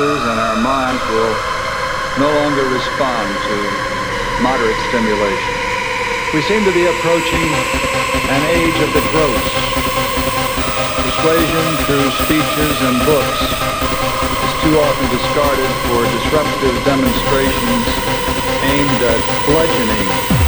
Senses and our minds will no longer respond to moderate stimulation. We seem to be approaching an age of the gross. Persuasion through speeches and books is too often discarded for disruptive demonstrations aimed at bludgeoning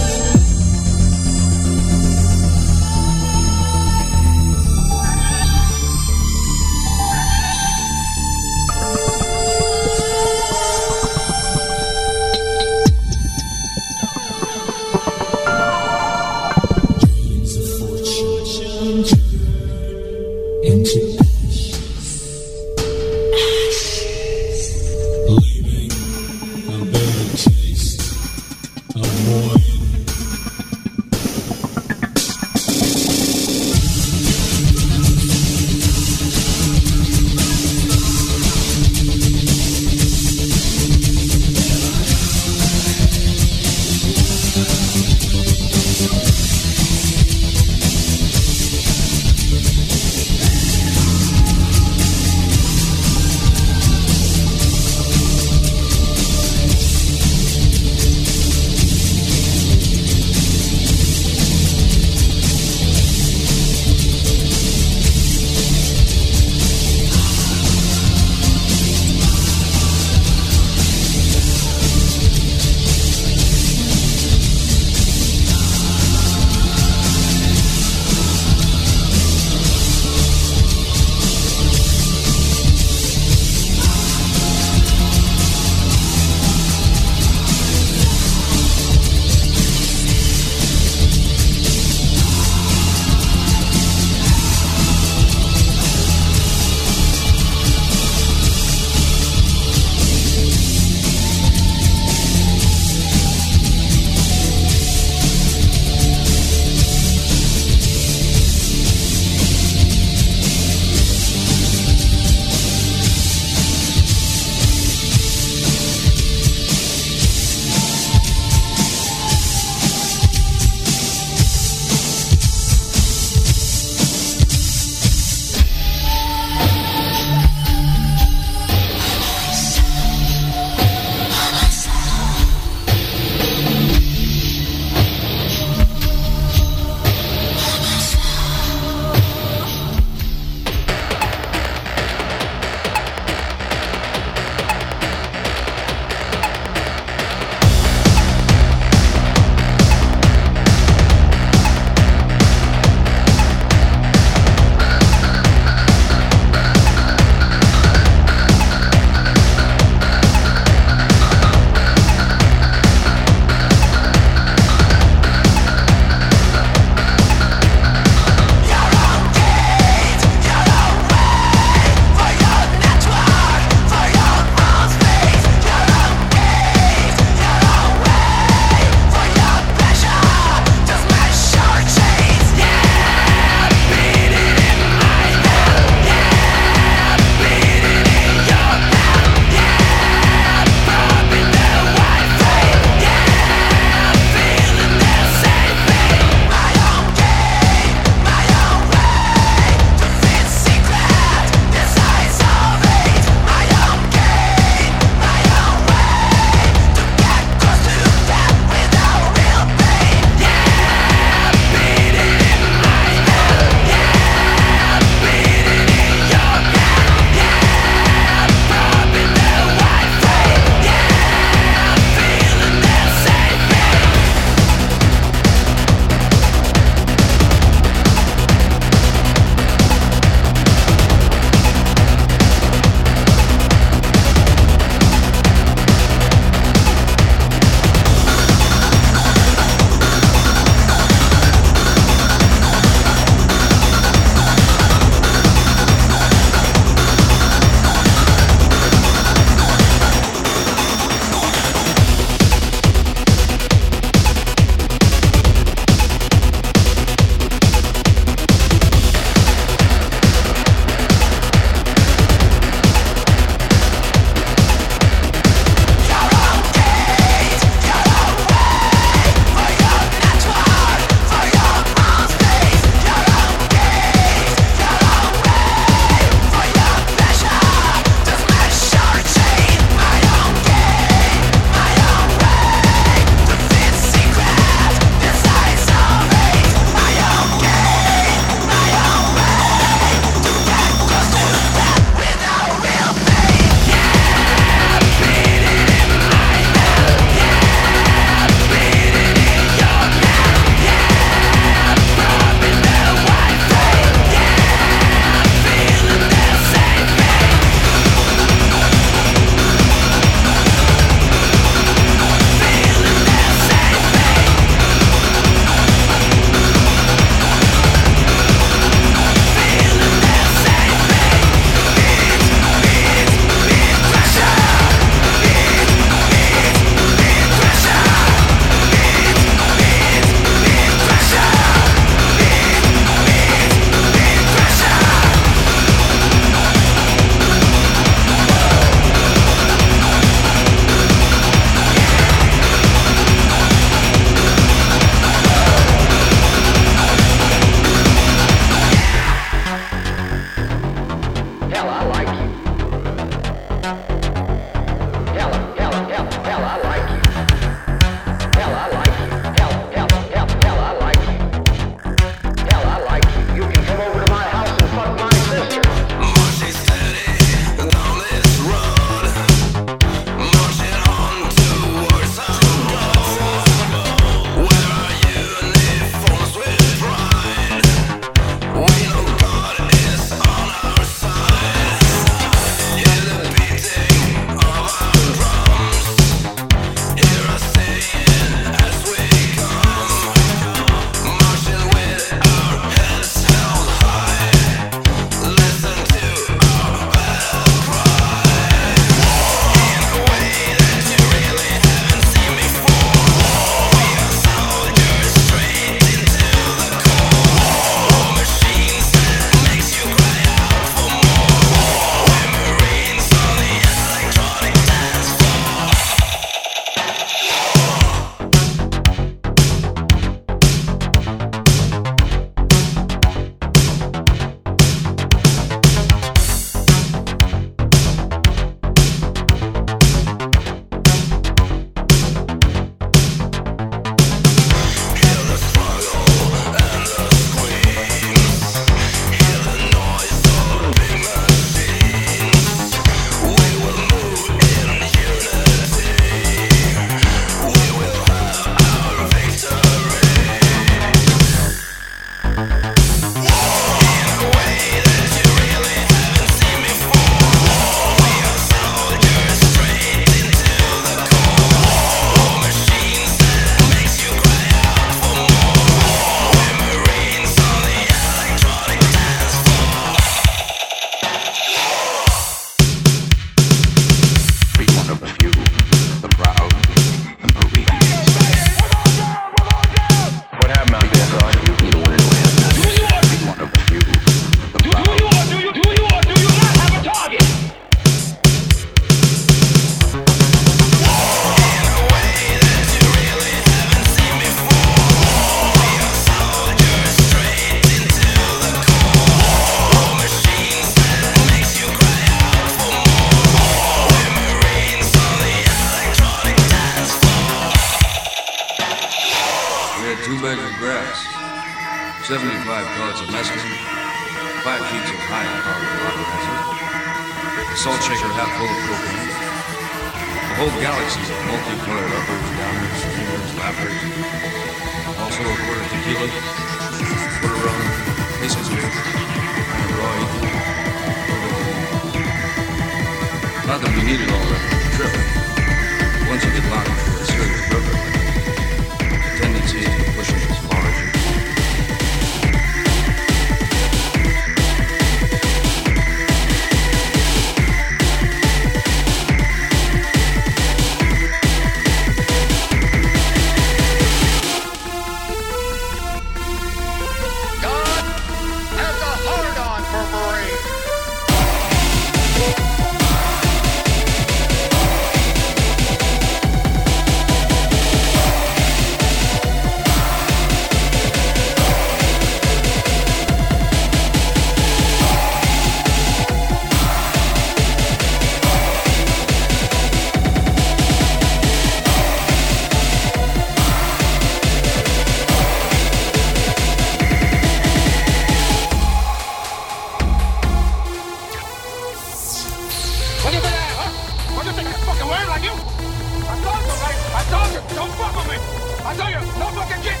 I told you, no fucking kiss.